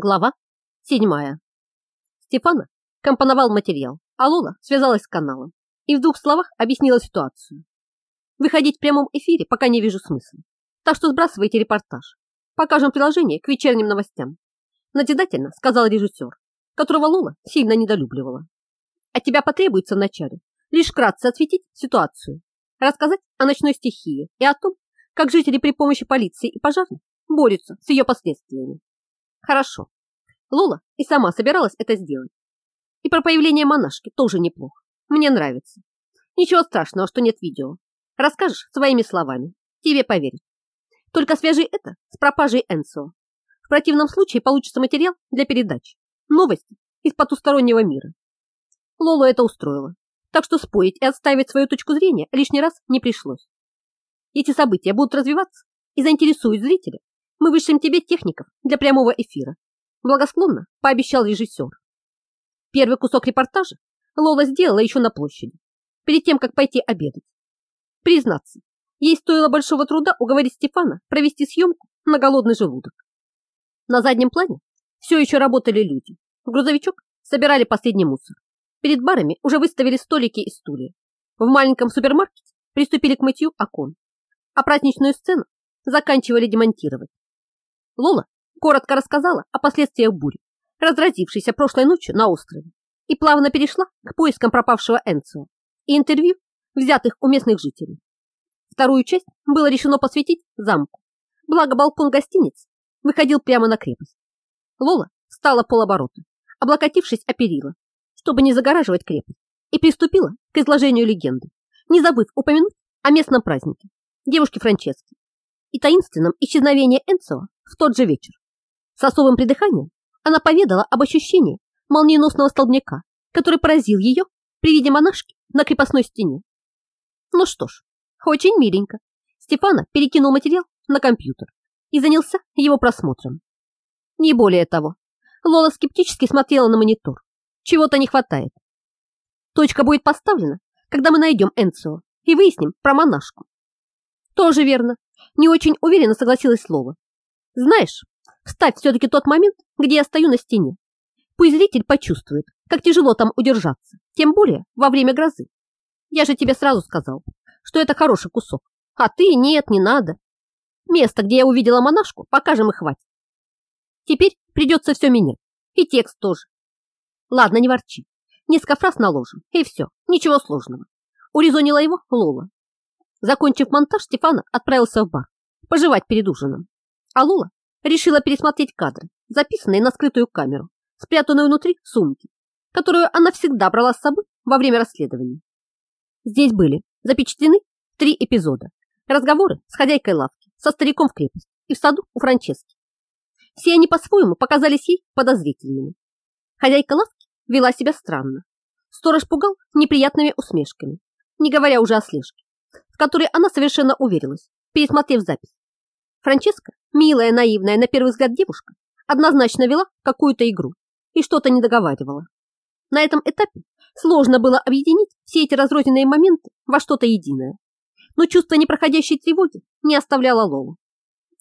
Глава седьмая. Стефана компоновал материал, а Лола связалась с каналом и в двух словах объяснила ситуацию. Выходить в прямом эфире пока не вижу смысла, так что сбрасывайте репортаж. Покажем приложение к вечерним новостям. Назидательно сказал режиссер, которого Лола сильно недолюбливала. От тебя потребуется вначале лишь кратко осветить ситуацию, рассказать о ночной стихии и о том, как жители при помощи полиции и пожарных борются с ее последствиями. Хорошо. Лола и сама собиралась это сделать. И про появление монашки тоже неплохо. Мне нравится. Ничего страшного, что нет видео. Расскажешь своими словами. Тебе поверят. Только свяжи это с пропажей Энсо. В противном случае получится материал для передач. Новости из потустороннего мира. Лолу это устроило. Так что спорить и отстаивать свою точку зрения лишний раз не пришлось. Эти события будут развиваться и заинтересуют зрителя мы вышлем тебе техников для прямого эфира. Благосклонно пообещал режиссер. Первый кусок репортажа Лола сделала еще на площади, перед тем, как пойти обедать. Признаться, ей стоило большого труда уговорить Стефана провести съемку на голодный желудок. На заднем плане все еще работали люди. В грузовичок собирали последний мусор. Перед барами уже выставили столики и стулья. В маленьком супермаркете приступили к мытью окон, а праздничную сцену заканчивали демонтировать. Лола коротко рассказала о последствиях бури, разразившейся прошлой ночью на острове, и плавно перешла к поискам пропавшего Энцио и интервью, взятых у местных жителей. Вторую часть было решено посвятить замку, благо балкон гостиницы выходил прямо на крепость. Лола встала полоборота, облокотившись о перила, чтобы не загораживать крепость, и приступила к изложению легенды, не забыв упомянуть о местном празднике девушки Франчески и таинственном исчезновении Энцио в тот же вечер. С особым придыханием она поведала об ощущении молниеносного столбняка, который поразил ее при виде монашки на крепостной стене. Ну что ж, очень миленько. Стефана перекинул материал на компьютер и занялся его просмотром. Не более того, Лола скептически смотрела на монитор. Чего-то не хватает. Точка будет поставлена, когда мы найдем Энцио и выясним про монашку. Тоже верно. Не очень уверенно согласилась Лола. Знаешь, вставь все-таки тот момент, где я стою на стене. Пусть зритель почувствует, как тяжело там удержаться, тем более во время грозы. Я же тебе сразу сказал, что это хороший кусок. А ты нет, не надо. Место, где я увидела монашку, покажем и хватит. Теперь придется все менять. И текст тоже. Ладно, не ворчи. Несколько фраз наложим, и все. Ничего сложного. Урезонила его Лола. Закончив монтаж, Стефана отправился в бар. Пожевать перед ужином. А Лола решила пересмотреть кадры, записанные на скрытую камеру, спрятанную внутри сумки, которую она всегда брала с собой во время расследований. Здесь были запечатлены три эпизода. Разговоры с хозяйкой лавки, со стариком в крепости и в саду у Франчески. Все они по-своему показались ей подозрительными. Хозяйка лавки вела себя странно. Сторож пугал неприятными усмешками, не говоря уже о слежке, в которой она совершенно уверилась, пересмотрев запись. Франческа Милая, наивная, на первый взгляд девушка однозначно вела какую-то игру и что-то не договаривала. На этом этапе сложно было объединить все эти разрозненные моменты во что-то единое. Но чувство непроходящей тревоги не оставляло Лолу.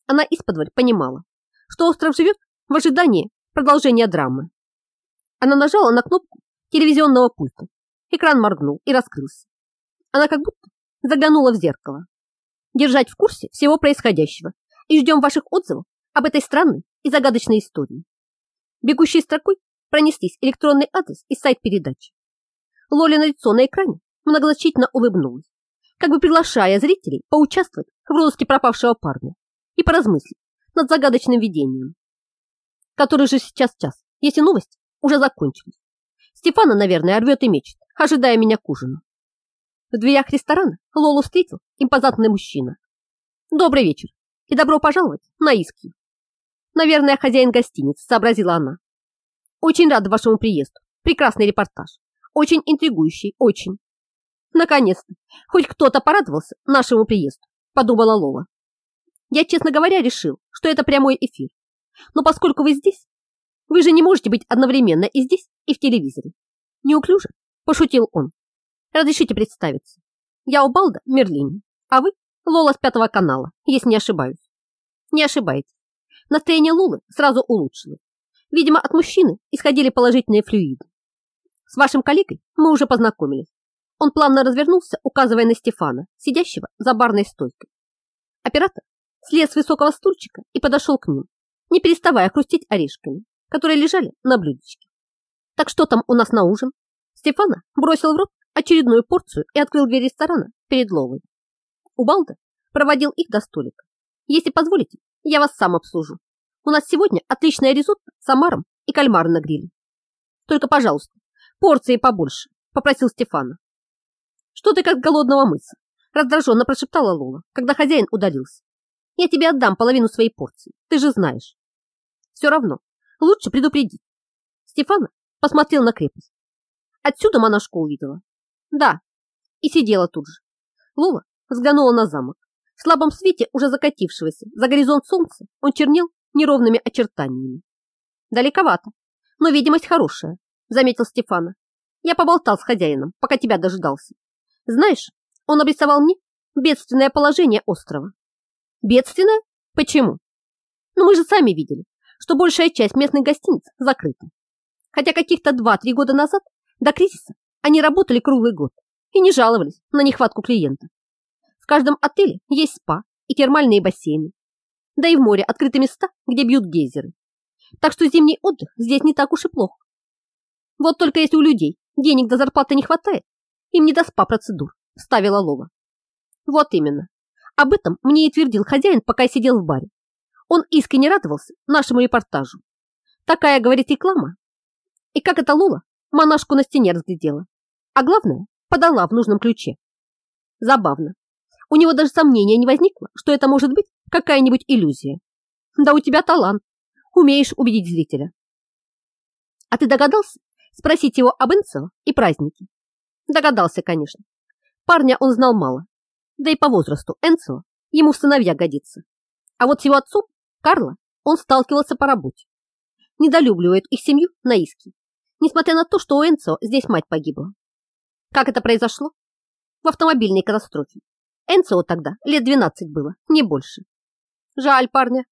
Она исподволь понимала, что остров живет в ожидании продолжения драмы. Она нажала на кнопку телевизионного пульта. Экран моргнул и раскрылся. Она как будто заглянула в зеркало. Держать в курсе всего происходящего и ждем ваших отзывов об этой странной и загадочной истории. Бегущей строкой пронеслись электронный адрес и сайт передачи. Лолина лицо на экране многозначительно улыбнулась, как бы приглашая зрителей поучаствовать в розыске пропавшего парня и поразмыслить над загадочным видением. Который же сейчас час, если новость уже закончилась. Стефана, наверное, рвет и мечет, ожидая меня к ужину. В дверях ресторана Лолу встретил импозантный мужчина. «Добрый вечер и добро пожаловать на Иски. Наверное, хозяин гостиницы, сообразила она. Очень рада вашему приезду. Прекрасный репортаж. Очень интригующий, очень. Наконец-то, хоть кто-то порадовался нашему приезду, подумала Лола. Я, честно говоря, решил, что это прямой эфир. Но поскольку вы здесь, вы же не можете быть одновременно и здесь, и в телевизоре. Неуклюже, пошутил он. Разрешите представиться. Я Убалда Мерлин, а вы Лола с пятого канала, если не ошибаюсь. Не ошибаетесь. Настроение Лулы сразу улучшилось. Видимо, от мужчины исходили положительные флюиды. С вашим коллегой мы уже познакомились. Он плавно развернулся, указывая на Стефана, сидящего за барной стойкой. Оператор слез с высокого стульчика и подошел к ним, не переставая хрустеть орешками, которые лежали на блюдечке. Так что там у нас на ужин? Стефана бросил в рот очередную порцию и открыл дверь ресторана перед Ловой. Убалда проводил их до столика. Если позволите, я вас сам обслужу. У нас сегодня отличная ризотто с омаром и кальмар на гриле. Только, пожалуйста, порции побольше, попросил Стефана. Что ты как голодного мыса? Раздраженно прошептала Лола, когда хозяин удалился. Я тебе отдам половину своей порции, ты же знаешь. Все равно, лучше предупредить. Стефана посмотрел на крепость. Отсюда монашку увидела. Да, и сидела тут же. Лола взглянула на замок. В слабом свете уже закатившегося за горизонт солнца он чернел неровными очертаниями. Далековато, но видимость хорошая, заметил Стефана. Я поболтал с хозяином, пока тебя дожидался. Знаешь, он обрисовал мне бедственное положение острова. Бедственное? Почему? Ну мы же сами видели, что большая часть местных гостиниц закрыта. Хотя каких-то 2-3 года назад, до кризиса, они работали круглый год и не жаловались на нехватку клиентов. В каждом отеле есть спа и термальные бассейны. Да и в море открыты места, где бьют гейзеры. Так что зимний отдых здесь не так уж и плохо. Вот только если у людей денег до зарплаты не хватает, им не до спа-процедур, ставила Лола. Вот именно. Об этом мне и твердил хозяин, пока я сидел в баре. Он искренне радовался нашему репортажу. Такая, говорит, реклама. И как это Лола монашку на стене разглядела. А главное, подала в нужном ключе. Забавно. У него даже сомнения не возникло, что это может быть какая-нибудь иллюзия. Да у тебя талант. Умеешь убедить зрителя. А ты догадался спросить его об Энцо и празднике? Догадался, конечно. Парня он знал мало. Да и по возрасту Энцо ему в сыновья годится. А вот с его отцом, Карло, он сталкивался по работе. Недолюбливает их семью на иски, несмотря на то, что у Энцо здесь мать погибла. Как это произошло? В автомобильной катастрофе. Энцо тогда лет 12 было, не больше. Жаль парня.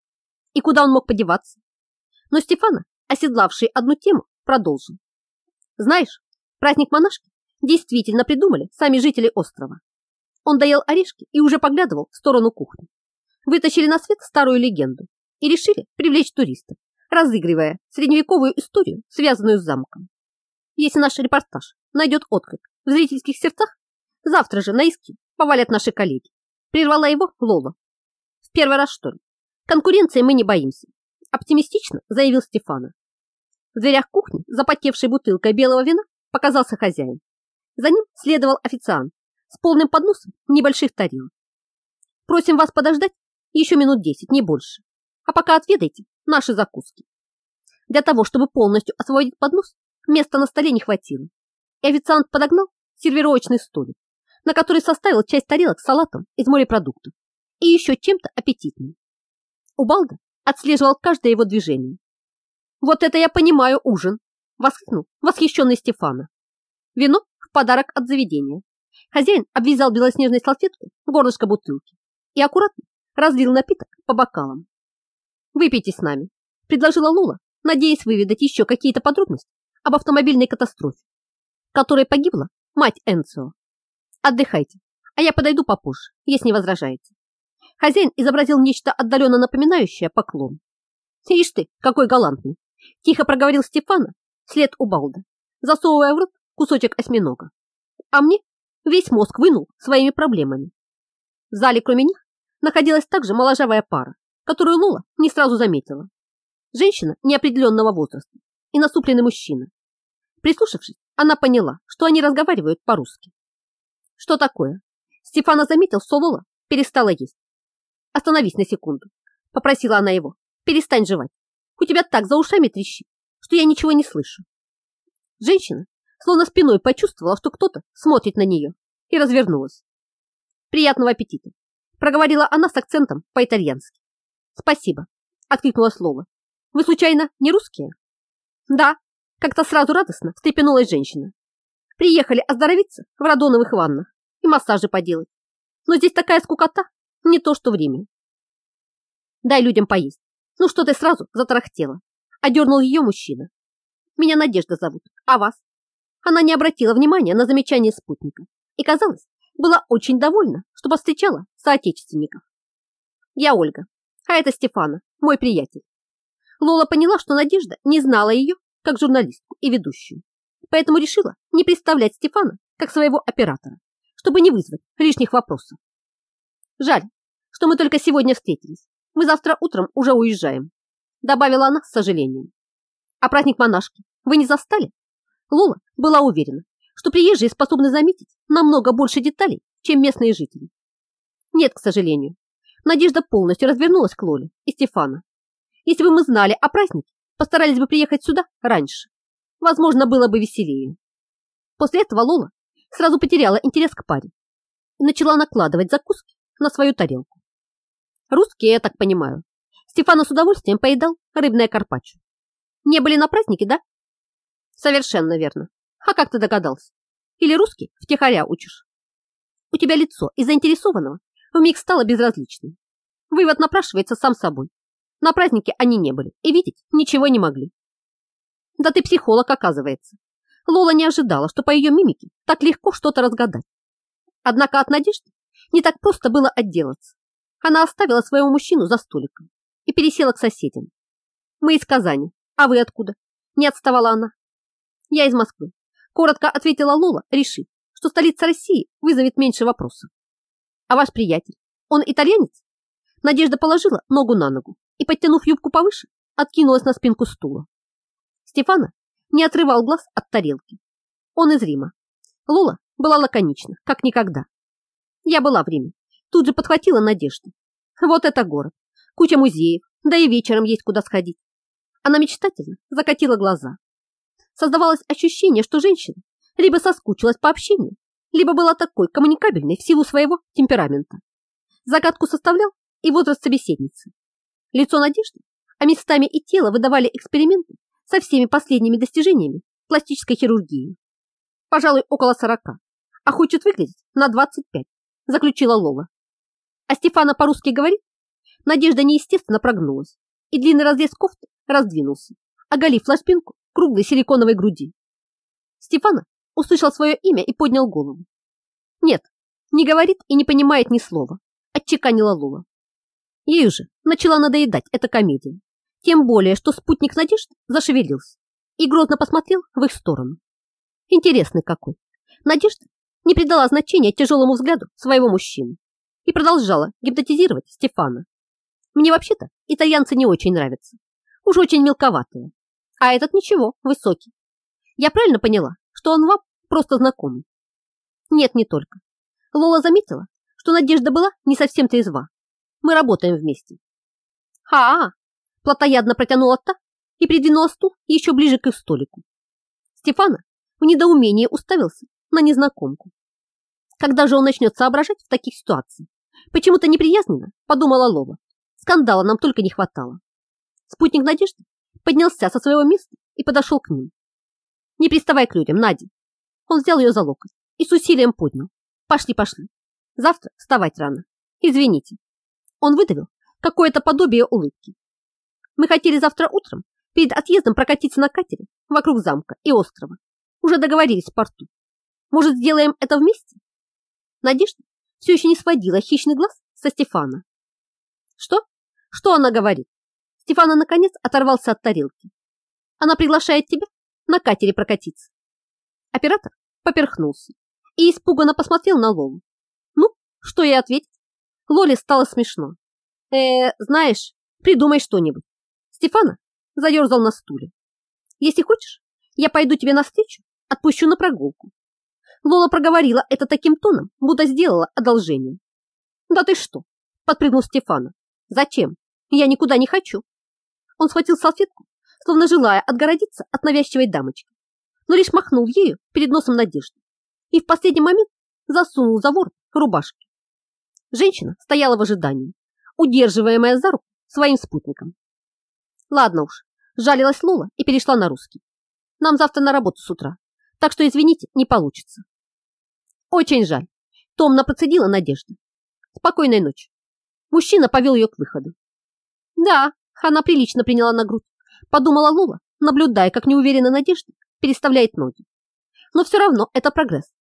И куда он мог подеваться? Но Стефана, оседлавший одну тему, продолжил. Знаешь, праздник монашки действительно придумали сами жители острова. Он доел орешки и уже поглядывал в сторону кухни. Вытащили на свет старую легенду и решили привлечь туристов, разыгрывая средневековую историю, связанную с замком. Если наш репортаж найдет отклик в зрительских сердцах, завтра же на иски повалят наши коллеги. Прервала его Лола. В первый раз, что ли? Конкуренции мы не боимся. Оптимистично заявил Стефана. В дверях кухни, запотевшей бутылкой белого вина, показался хозяин. За ним следовал официант с полным подносом небольших тарелок. Просим вас подождать еще минут десять, не больше. А пока отведайте наши закуски. Для того, чтобы полностью освободить поднос, места на столе не хватило. И официант подогнал сервировочный столик, на который составил часть тарелок с салатом из морепродуктов и еще чем-то аппетитным. Убалда отслеживал каждое его движение. «Вот это я понимаю ужин!» – воскликнул восхищенный Стефана. Вино в подарок от заведения. Хозяин обвязал белоснежной салфеткой горлышко бутылки и аккуратно разлил напиток по бокалам. «Выпейте с нами», – предложила Лула, надеясь выведать еще какие-то подробности об автомобильной катастрофе, в которой погибла мать Энцио. «Отдыхайте, а я подойду попозже, если не возражаете». Хозяин изобразил нечто отдаленно напоминающее поклон. «Ишь ты, какой галантный!» – тихо проговорил Стефана след у Балда, засовывая в рот кусочек осьминога. А мне весь мозг вынул своими проблемами. В зале, кроме них, находилась также моложавая пара, которую Лола не сразу заметила. Женщина неопределенного возраста и насупленный мужчина. Прислушавшись, она поняла, что они разговаривают по-русски. Что такое? Стефана заметил, что Лола перестала есть. Остановись на секунду, попросила она его. Перестань жевать. У тебя так за ушами трещит, что я ничего не слышу. Женщина словно спиной почувствовала, что кто-то смотрит на нее, и развернулась. «Приятного аппетита!» – проговорила она с акцентом по-итальянски. «Спасибо», – откликнула слово. «Вы, случайно, не русские?» «Да», – как-то сразу радостно встрепенулась женщина. «Приехали оздоровиться в радоновых ваннах и массажи поделать. Но здесь такая скукота, не то что в Риме». «Дай людям поесть. Ну что ты сразу затарахтела?» одернул ее мужчина. Меня Надежда зовут, а вас? Она не обратила внимания на замечание спутника и, казалось, была очень довольна, что повстречала соотечественников. Я Ольга, а это Стефана, мой приятель. Лола поняла, что Надежда не знала ее как журналистку и ведущую, поэтому решила не представлять Стефана как своего оператора, чтобы не вызвать лишних вопросов. Жаль, что мы только сегодня встретились. Мы завтра утром уже уезжаем, добавила она с сожалением. А праздник монашки вы не застали? Лола была уверена, что приезжие способны заметить намного больше деталей, чем местные жители. Нет, к сожалению. Надежда полностью развернулась к Лоле и Стефану. Если бы мы знали о празднике, постарались бы приехать сюда раньше. Возможно, было бы веселее. После этого Лола сразу потеряла интерес к паре и начала накладывать закуски на свою тарелку. Русские, я так понимаю. Стефана с удовольствием поедал рыбное карпаччо. Не были на празднике, да? Совершенно верно. А как ты догадался? Или русский втихаря учишь? У тебя лицо из заинтересованного вмиг стало безразличным. Вывод напрашивается сам собой. На празднике они не были и видеть ничего не могли. Да ты психолог, оказывается. Лола не ожидала, что по ее мимике так легко что-то разгадать. Однако от Надежды не так просто было отделаться. Она оставила своего мужчину за столиком и пересела к соседям. Мы из Казани, а вы откуда? Не отставала она. Я из Москвы. Коротко ответила Лола, решив, что столица России вызовет меньше вопросов. А ваш приятель, он итальянец? Надежда положила ногу на ногу и, подтянув юбку повыше, откинулась на спинку стула. Стефана не отрывал глаз от тарелки. Он из Рима. Лола была лаконична, как никогда. Я была в Риме. Тут же подхватила Надежда. Вот это город. Куча музеев, да и вечером есть куда сходить. Она мечтательно закатила глаза. Создавалось ощущение, что женщина либо соскучилась по общению, либо была такой коммуникабельной в силу своего темперамента. Загадку составлял и возраст собеседницы. Лицо Надежды, а местами и тело выдавали эксперименты со всеми последними достижениями пластической хирургии. Пожалуй, около сорока, а хочет выглядеть на 25, заключила Лола. А Стефана по-русски говорит? Надежда неестественно прогнулась, и длинный разрез кофты раздвинулся, оголив ложбинку круглой силиконовой груди. Стефана услышал свое имя и поднял голову. Нет, не говорит и не понимает ни слова, отчеканила Лола. Ей уже начала надоедать эта комедия. Тем более, что спутник Надежды зашевелился и грозно посмотрел в их сторону. Интересный какой. Надежда не придала значения тяжелому взгляду своего мужчины и продолжала гипнотизировать Стефана. Мне вообще-то итальянцы не очень нравятся. Уж очень мелковатые. А этот ничего, высокий. Я правильно поняла, что он вам просто знакомый? Нет, не только. Лола заметила, что Надежда была не совсем трезва мы работаем вместе. -а, -а плотоядно протянула та и придвинула стул еще ближе к их столику. Стефана в недоумении уставился на незнакомку. Когда же он начнет соображать в таких ситуациях? Почему-то неприязненно, подумала Лова. Скандала нам только не хватало. Спутник Надежды поднялся со своего места и подошел к ним. Не приставай к людям, Надя. Он взял ее за локоть и с усилием поднял. Пошли, пошли. Завтра вставать рано. Извините. Он выдавил какое-то подобие улыбки. Мы хотели завтра утром перед отъездом прокатиться на катере вокруг замка и острова. Уже договорились в порту. Может, сделаем это вместе? Надежда все еще не сводила хищный глаз со Стефана. Что? Что она говорит? Стефана наконец оторвался от тарелки. Она приглашает тебя на катере прокатиться. Оператор поперхнулся и испуганно посмотрел на Лолу. Ну, что ей ответить? Лоле стало смешно. Э, знаешь, придумай что-нибудь. Стефана заерзал на стуле. Если хочешь, я пойду тебе навстречу, отпущу на прогулку. Лола проговорила это таким тоном, будто сделала одолжение. Да ты что? Подпрыгнул Стефана. Зачем? Я никуда не хочу. Он схватил салфетку, словно желая отгородиться от навязчивой дамочки, но лишь махнул ею перед носом Надежды и в последний момент засунул за ворот рубашки. Женщина стояла в ожидании, удерживаемая за руку своим спутником. Ладно уж, жалилась Лола и перешла на русский. Нам завтра на работу с утра, так что, извините, не получится. Очень жаль. Томно процедила Надежда. Спокойной ночи. Мужчина повел ее к выходу. Да, она прилично приняла на грудь, Подумала Лула, наблюдая, как неуверенно Надежда переставляет ноги. Но все равно это прогресс.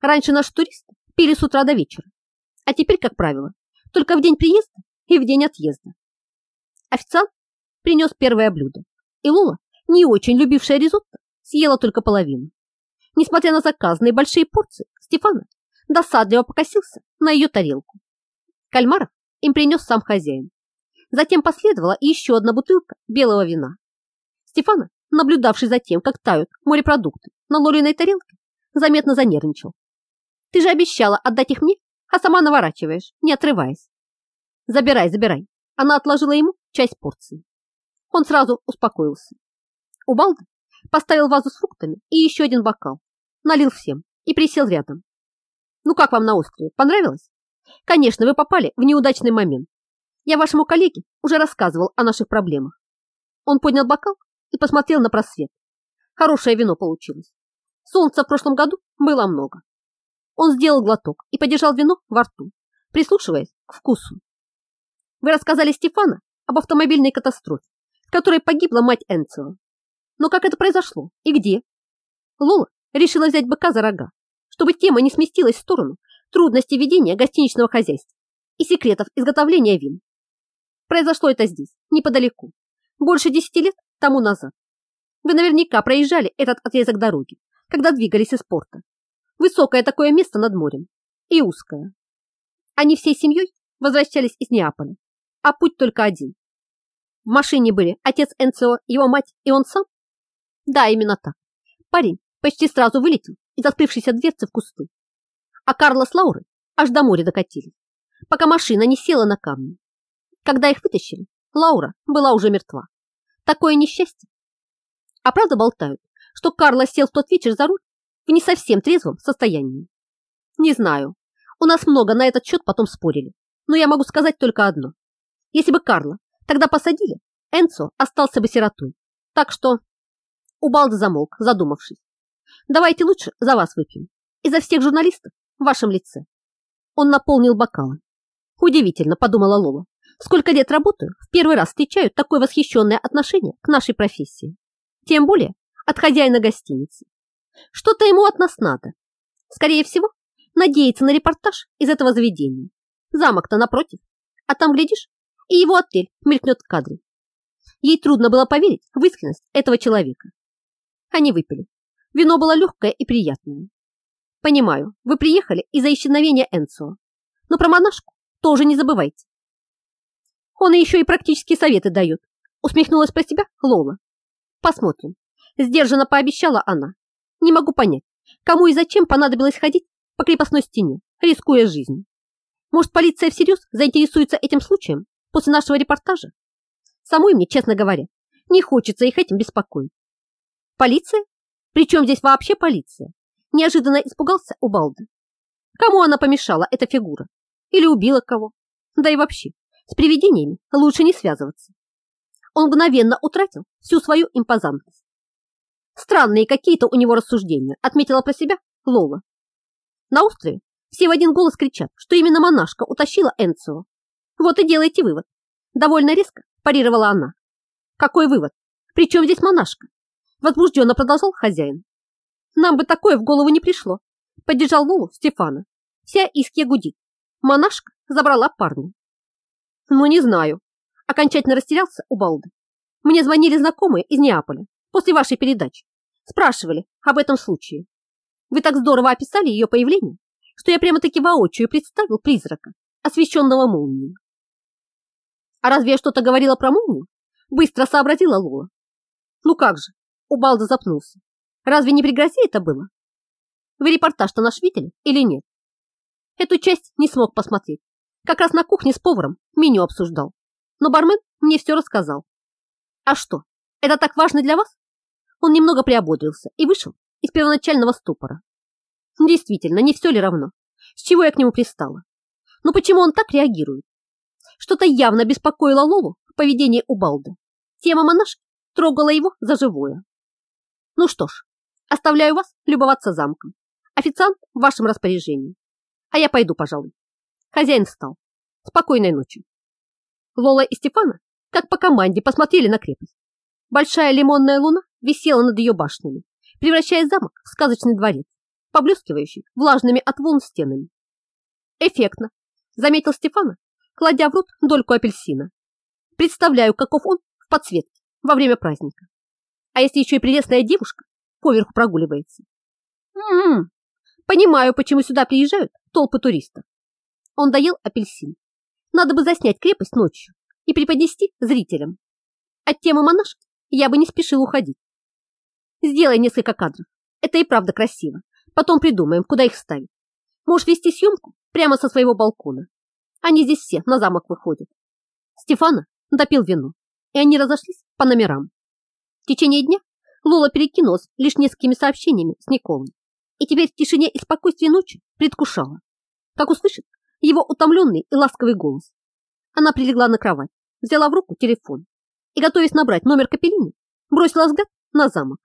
Раньше наши туристы пили с утра до вечера, а теперь, как правило, только в день приезда и в день отъезда. Официант принес первое блюдо, и Лула, не очень любившая ризотто, съела только половину. Несмотря на заказанные большие порции, Стефана досадливо покосился на ее тарелку. Кальмаров им принес сам хозяин. Затем последовала еще одна бутылка белого вина. Стефана, наблюдавший за тем, как тают морепродукты на Лориной тарелке, заметно занервничал. «Ты же обещала отдать их мне, а сама наворачиваешь, не отрываясь». «Забирай, забирай». Она отложила ему часть порции. Он сразу успокоился. У Балда поставил вазу с фруктами и еще один бокал, налил всем и присел рядом. «Ну как вам на острове? Понравилось?» «Конечно, вы попали в неудачный момент. Я вашему коллеге уже рассказывал о наших проблемах». Он поднял бокал и посмотрел на просвет. Хорошее вино получилось. Солнца в прошлом году было много. Он сделал глоток и подержал вино во рту, прислушиваясь к вкусу. Вы рассказали Стефана об автомобильной катастрофе, которой погибла мать Энцио. Но как это произошло и где? Лола решила взять быка за рога, чтобы тема не сместилась в сторону трудностей ведения гостиничного хозяйства и секретов изготовления вин. Произошло это здесь, неподалеку, больше десяти лет тому назад. Вы наверняка проезжали этот отрезок дороги, когда двигались из порта. Высокое такое место над морем и узкое. Они всей семьей возвращались из Неаполя, а путь только один. В машине были отец Энцио, его мать и он сам? Да, именно так. Парень почти сразу вылетел из открывшейся дверцы в кусты. А Карла с Лаурой аж до моря докатились, пока машина не села на камни. Когда их вытащили, Лаура была уже мертва. Такое несчастье. А правда болтают, что Карла сел в тот вечер за руль в не совсем трезвом состоянии. Не знаю. У нас много на этот счет потом спорили. Но я могу сказать только одно. Если бы Карла тогда посадили, Энцо остался бы сиротой. Так что... Убалда замолк, задумавшись. Давайте лучше за вас выпьем. И за всех журналистов в вашем лице. Он наполнил бокалы. Удивительно, подумала Лола. Сколько лет работаю, в первый раз встречаю такое восхищенное отношение к нашей профессии. Тем более от хозяина гостиницы. Что-то ему от нас надо. Скорее всего, надеется на репортаж из этого заведения. Замок-то напротив. А там, глядишь, и его отель мелькнет в кадре. Ей трудно было поверить в искренность этого человека. Они выпили. Вино было легкое и приятное. Понимаю, вы приехали из-за исчезновения Энцо. Но про монашку тоже не забывайте. Он еще и практические советы дает. Усмехнулась про себя Лола. Посмотрим. Сдержанно пообещала она. Не могу понять, кому и зачем понадобилось ходить по крепостной стене, рискуя жизнью. Может, полиция всерьез заинтересуется этим случаем после нашего репортажа? Самой мне, честно говоря, не хочется их этим беспокоить. Полиция? Причем здесь вообще полиция? Неожиданно испугался Убалда. Кому она помешала, эта фигура? Или убила кого? Да и вообще, с привидениями лучше не связываться. Он мгновенно утратил всю свою импозантность. Странные какие-то у него рассуждения, отметила про себя Лола. На острове все в один голос кричат, что именно монашка утащила Энцио. Вот и делайте вывод. Довольно резко парировала она. Какой вывод? Причем здесь монашка? Возбужденно продолжал хозяин. Нам бы такое в голову не пришло. Поддержал Лолу Стефана. Вся Искья гудит. Монашка забрала парня. Ну, не знаю. Окончательно растерялся у Балды. Мне звонили знакомые из Неаполя после вашей передачи. Спрашивали об этом случае. Вы так здорово описали ее появление, что я прямо-таки воочию представил призрака, освещенного молнией. А разве я что-то говорила про молнию? Быстро сообразила Лола. Ну как же, у Балда запнулся. Разве не при грозе это было? Вы репортаж-то наш видели или нет? Эту часть не смог посмотреть. Как раз на кухне с поваром меню обсуждал. Но бармен мне все рассказал. А что, это так важно для вас? Он немного приободрился и вышел из первоначального ступора. Действительно, не все ли равно? С чего я к нему пристала? Но почему он так реагирует? Что-то явно беспокоило Лолу в поведении Убалды. Тема монашки трогала его за живое. Ну что ж, оставляю вас любоваться замком. Официант в вашем распоряжении. А я пойду, пожалуй. Хозяин встал. Спокойной ночи. Лола и Стефана, как по команде, посмотрели на крепость. Большая лимонная луна висела над ее башнями, превращая замок в сказочный дворец, поблескивающий влажными от волн стенами. Эффектно, заметил Стефана, кладя в рот дольку апельсина. Представляю, каков он в подсветке во время праздника. А если еще и прелестная девушка поверху прогуливается? М-м, понимаю, почему сюда приезжают толпы туристов. Он доел апельсин. Надо бы заснять крепость ночью и преподнести зрителям. От темы монашки я бы не спешил уходить. Сделай несколько кадров. Это и правда красиво. Потом придумаем, куда их ставить. Можешь вести съемку прямо со своего балкона. Они здесь все на замок выходят. Стефана допил вино, и они разошлись по номерам. В течение дня Лола перекинулась лишь несколькими сообщениями с Николой, и теперь в тишине и спокойствии ночи предвкушала, как услышит его утомленный и ласковый голос. Она прилегла на кровать, взяла в руку телефон и, готовясь набрать номер Капеллини, бросила взгляд на замок.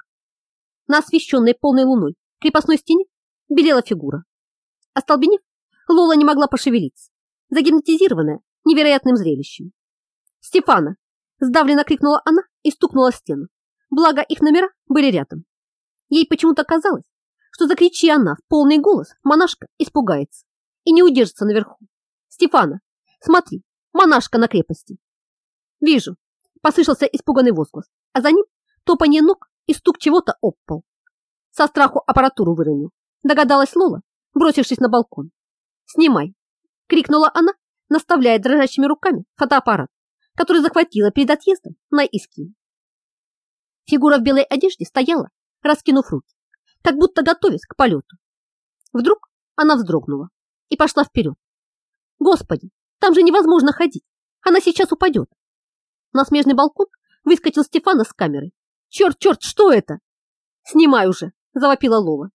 На освещенной полной луной крепостной стене белела фигура. Остолбенев, Лола не могла пошевелиться, загипнотизированная невероятным зрелищем. «Стефана!» – сдавленно крикнула она и стукнула стену. Благо, их номера были рядом. Ей почему-то казалось, что закричи она в полный голос, монашка испугается и не удержится наверху. «Стефана, смотри, монашка на крепости!» «Вижу!» – послышался испуганный возглас, а за ним топанье ног и стук чего-то об пол. Со страху аппаратуру выронил. Догадалась Лола, бросившись на балкон. «Снимай!» — крикнула она, наставляя дрожащими руками фотоаппарат, который захватила перед отъездом на Искин. Фигура в белой одежде стояла, раскинув руки, как будто готовясь к полету. Вдруг она вздрогнула и пошла вперед. «Господи, там же невозможно ходить! Она сейчас упадет!» На смежный балкон выскочил Стефана с камерой Черт, черт, что это? Снимай уже, завопила Лола.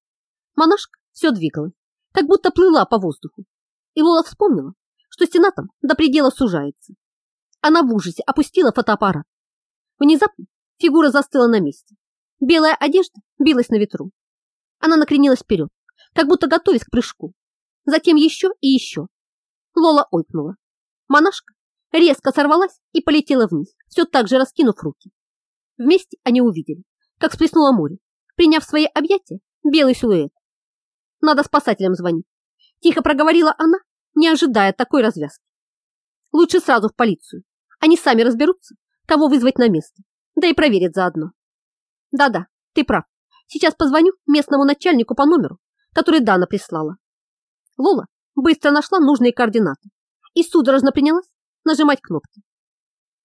Монашка все двигалась, как будто плыла по воздуху. И Лола вспомнила, что стена там до предела сужается. Она в ужасе опустила фотоаппарат. Внезапно фигура застыла на месте. Белая одежда билась на ветру. Она накренилась вперед, как будто готовясь к прыжку. Затем еще и еще. Лола ойкнула. Монашка резко сорвалась и полетела вниз, все так же раскинув руки. Вместе они увидели, как всплеснуло море, приняв в свои объятия белый силуэт. Надо спасателям звонить. Тихо проговорила она, не ожидая такой развязки. Лучше сразу в полицию. Они сами разберутся, кого вызвать на место, да и проверят заодно. Да-да, ты прав. Сейчас позвоню местному начальнику по номеру, который Дана прислала. Лола быстро нашла нужные координаты и судорожно принялась нажимать кнопки.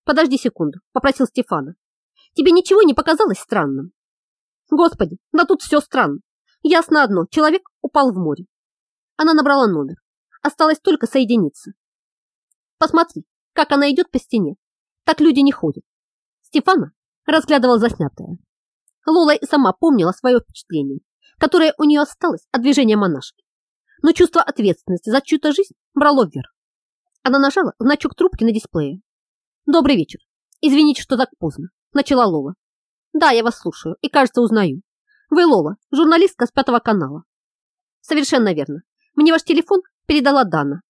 «Подожди секунду», — попросил Стефана. Тебе ничего не показалось странным? Господи, да тут все странно. Ясно одно, человек упал в море. Она набрала номер. Осталось только соединиться. Посмотри, как она идет по стене. Так люди не ходят. Стефана разглядывал заснятое. Лола и сама помнила свое впечатление, которое у нее осталось от движения монашки. Но чувство ответственности за чью-то жизнь брало вверх. Она нажала значок трубки на дисплее. «Добрый вечер. Извините, что так поздно начала Лола. Да, я вас слушаю и, кажется, узнаю. Вы Лола, журналистка с пятого канала. Совершенно верно. Мне ваш телефон передала Дана.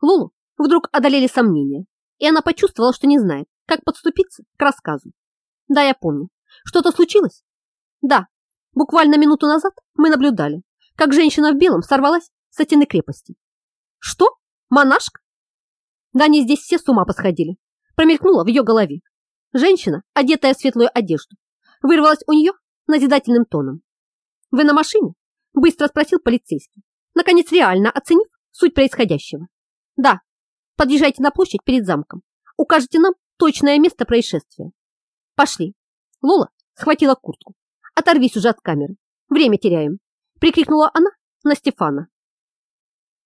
Лолу вдруг одолели сомнения, и она почувствовала, что не знает, как подступиться к рассказу. Да, я помню. Что-то случилось? Да. Буквально минуту назад мы наблюдали, как женщина в белом сорвалась с стены крепости. Что? Монашка? Да они здесь все с ума посходили. Промелькнуло в ее голове. Женщина, одетая в светлую одежду, вырвалась у нее назидательным тоном. «Вы на машине?» – быстро спросил полицейский, наконец реально оценив суть происходящего. «Да, подъезжайте на площадь перед замком, укажите нам точное место происшествия». «Пошли». Лола схватила куртку. «Оторвись уже от камеры. Время теряем», – прикрикнула она на Стефана.